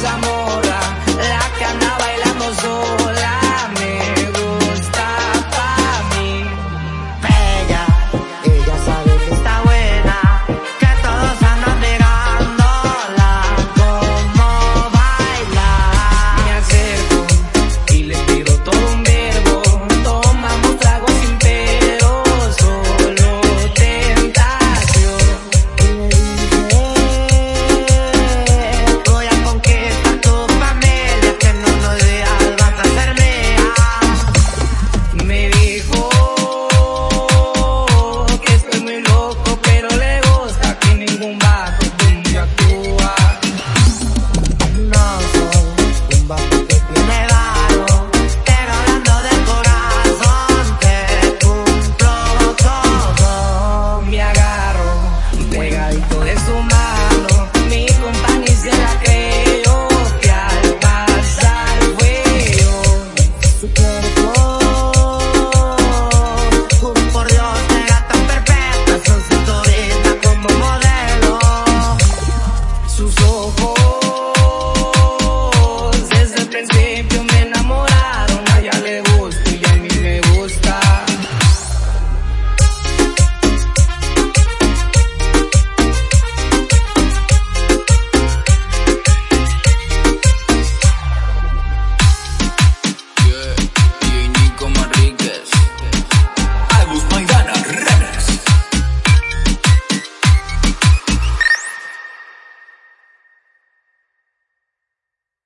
desamor.